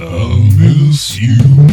I'll miss you.